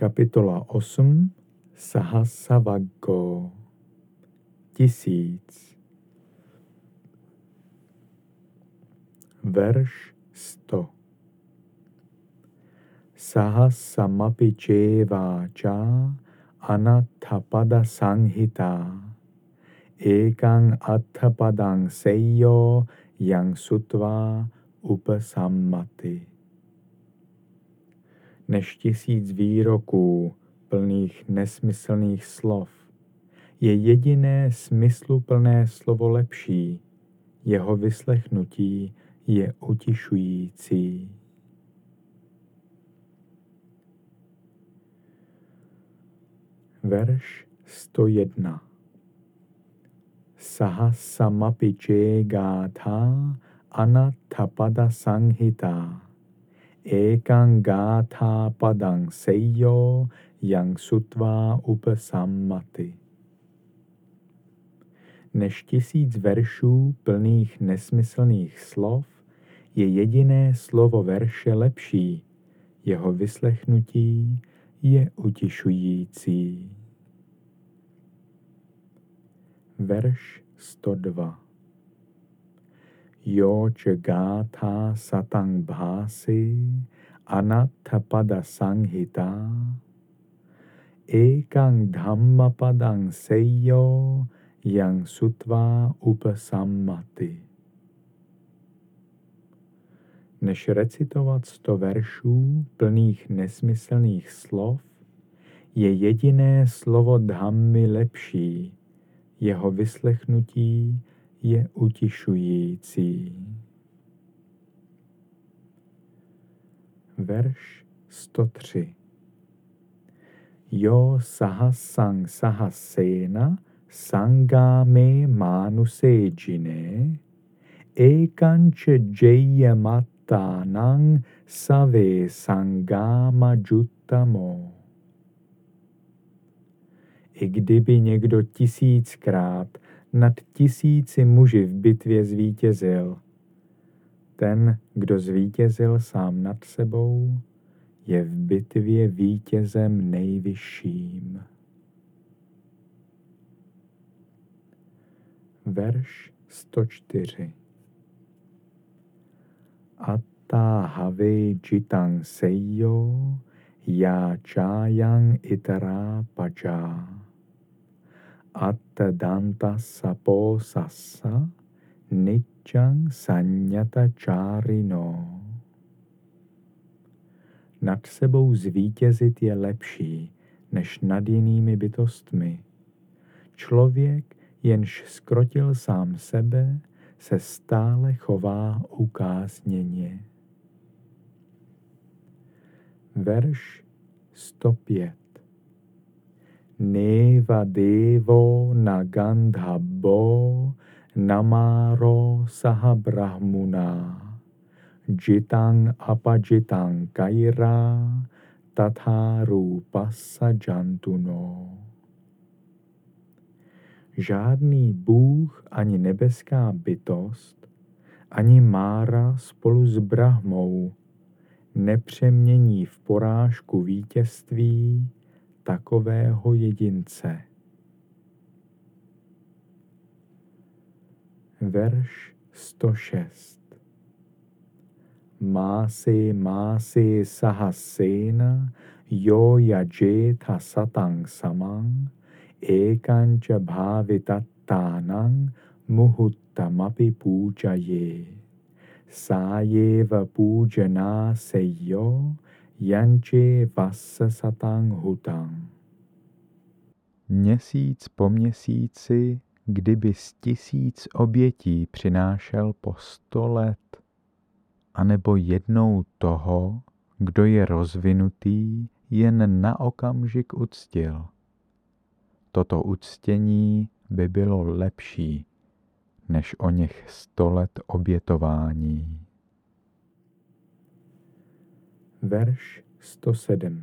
Kapitola 8 Sahasavaggo Tisíc. Verš 100 Sahasamapi čeváča anathapada sanghita ekang athapadang seyo yang sutva upasammati. Než tisíc výroků plných nesmyslných slov. Je jediné smysluplné slovo lepší, jeho vyslechnutí je utišující. Verš 101 Sahasamapiče gátha anatapada sanghita ekang gátha padang seyo yang sutva upasammati. Než tisíc veršů plných nesmyslných slov je jediné slovo verše lepší, jeho vyslechnutí je utišující. Verš 102 Jo gatha satang bhasi anatapada sanghita ekang dhammapadang seyo yang sutva upasammati. Než recitovat sto veršů plných nesmyslných slov, je jediné slovo dhammy lepší, jeho vyslechnutí je utišující. Verš 103 Jo sahasang sahasena sangame manuse jine ekanche jayamatanang save sangama juttamo. I kdyby někdo tisíckrát nad tisíci muži v bitvě zvítězil, ten, kdo zvítězil sám nad sebou, je v bitvě vítězem nejvyšším. Verš 104 Atta have jitang seyo ya chayang itara paja. Atta danta sapo sassa nichang sanyata charino. Nad sebou zvítězit je lepší, než nad jinými bytostmi. Člověk, jenž skrotil sám sebe, se stále chová ukázněně. Verš 105 Neva devo nagandhabo namaro sahabrahmuna jitang apajitang kaira tatha rupasa jantuno. Žádný Bůh ani nebeská bytost, ani Mára spolu s Brahmou nepřemění v porážku vítězství takového jedince. Verš 106 Mási mási sahasena jo yajeta satang samang ekancha bhavitattanang muhuttamapi pujaye. Sájeva pujana seyo janče vasa satang hutang. Měsíc po měsíci, kdyby z tisíc obětí přinášel po sto let, anebo jednou toho, kdo je rozvinutý, jen na okamžik uctil. Toto uctění by bylo lepší než o něch sto let obětování. Verš 107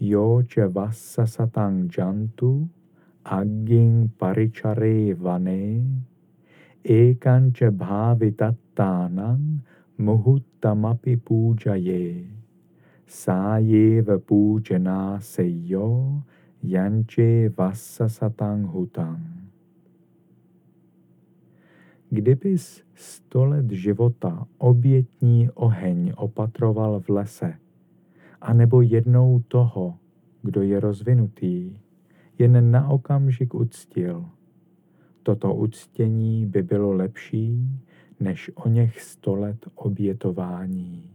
Jo če vassa satang jantu agging parichare vane ekanče bhavitattanang muhuttamapi pujaye sájev půjčená sejo, janče vasa satang hutang. Kdybys sto let života obětní oheň opatroval v lese, anebo jednou toho, kdo je rozvinutý, jen na okamžik uctil. Toto uctění by bylo lepší než o něch sto let obětování.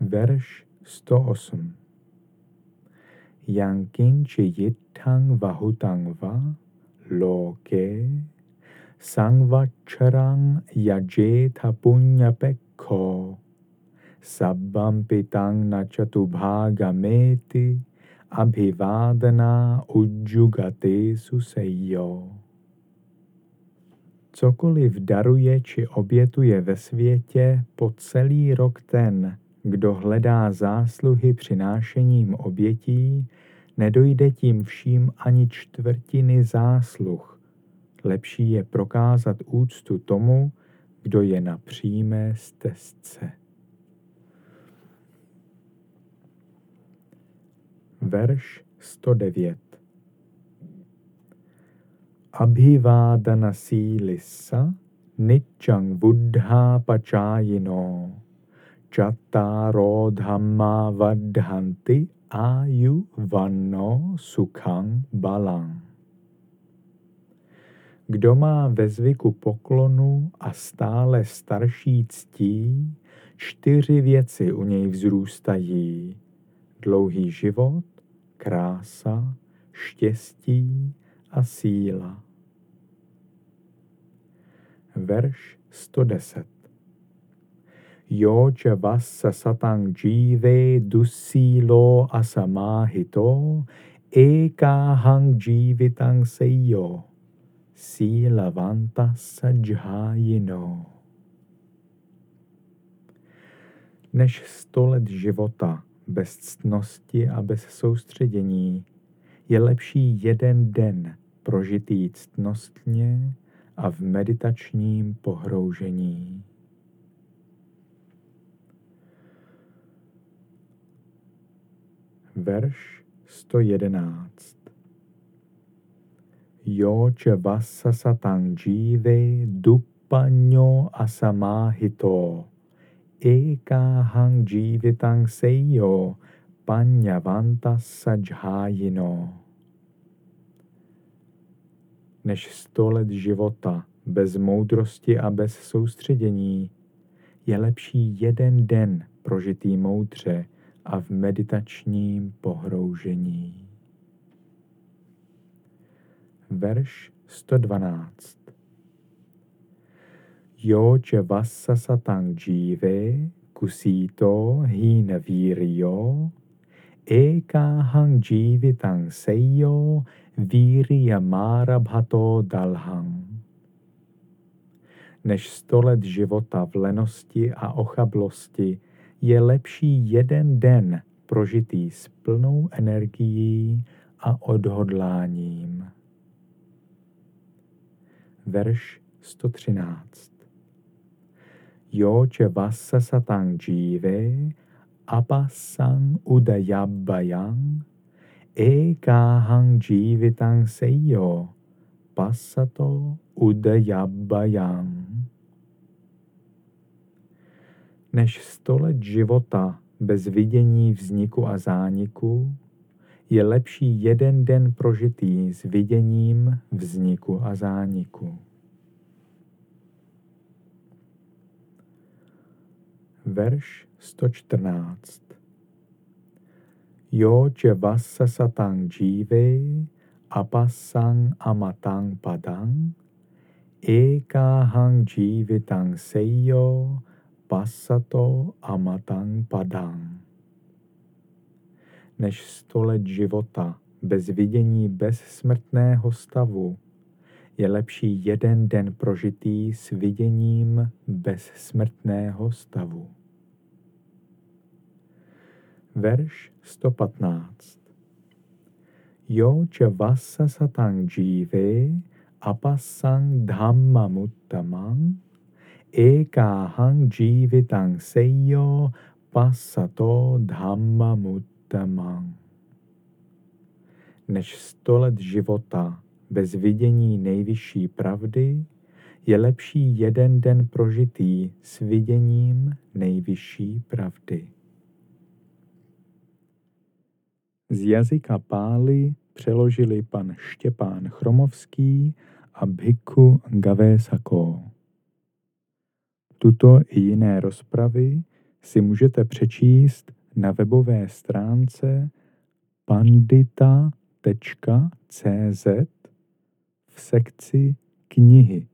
Verš 108 Yankinchi yittang vahutang va loke sangvacharang yajeta punya pekko sabbam pitang nachatubhagameti abhivádana ujjugate susejo. Cokoliv daruje či obětuje ve světě po celý rok ten, kdo hledá zásluhy přinášením obětí, nedojde tím vším ani čtvrtiny zásluh. Lepší je prokázat úctu tomu, kdo je na přímé stezce. Verš 109 Abhivádana sílisa ničang buddha pachayino chattaro dhamma vadhanti ayu vanno sukhang balang. Kdo má ve zvyku poklonu a stále starší ctí, čtyři věci u něj vzrůstají. Dlouhý život, krása, štěstí a síla. Verš 110 Yocha vassa satang jive dusilo asamahito ekahang jivitang seyo silavanta sajhayino. Než sto let života bez ctnosti a bez soustředění je lepší jeden den prožitý ctnostně a v meditačním pohroužení. Verš 111 Yoče vasa satang jive dupanyo asamahito ekahang jivitang seyo panyavanta sajhayino než sto let života bez moudrosti a bez soustředění, je lepší jeden den prožitý moudře a v meditačním pohroužení. Verš 112 Yoče vassa satang jive kusito hina viryo ekahang jivitang seyo Marabhato dalham. Než sto let života v lenosti a ochablosti je lepší jeden den prožitý s plnou energií a odhodláním. Verš 113 Yoče vassa satang jive apasang udayabbayang ekahang jivitang seyo pasato udayabbayang. Než sto let života bez vidění vzniku a zániku, je lepší jeden den prožitý s viděním vzniku a zániku. Verš 114 Yo vassa satang jive apasang amatang padang ekahang jivitang seyo pasato amatang padang. Než sto let života bez vidění bezsmrtného stavu je lepší jeden den prožitý s viděním bezsmrtného stavu. Verš 115 Jo če vasa satang jive apasang dhamma muttamang Ekahang jivitang seyo pasato dhamma muttamang. Než sto let života bez vidění nejvyšší pravdy, je lepší jeden den prožitý s viděním nejvyšší pravdy. Z jazyka pály přeložili pan Štěpán Chromovský a Bhikkhu Gavesako. Tuto i jiné rozpravy si můžete přečíst na webové stránce pandita.cz v sekci knihy.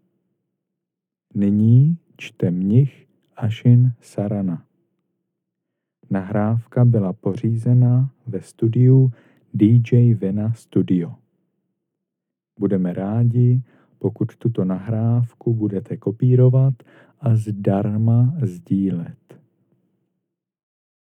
Nyní čte mnich Ashin Sarana. Nahrávka byla pořízena ve studiu DJ Vena Studio. Budeme rádi, pokud tuto nahrávku budete kopírovat a zdarma sdílet.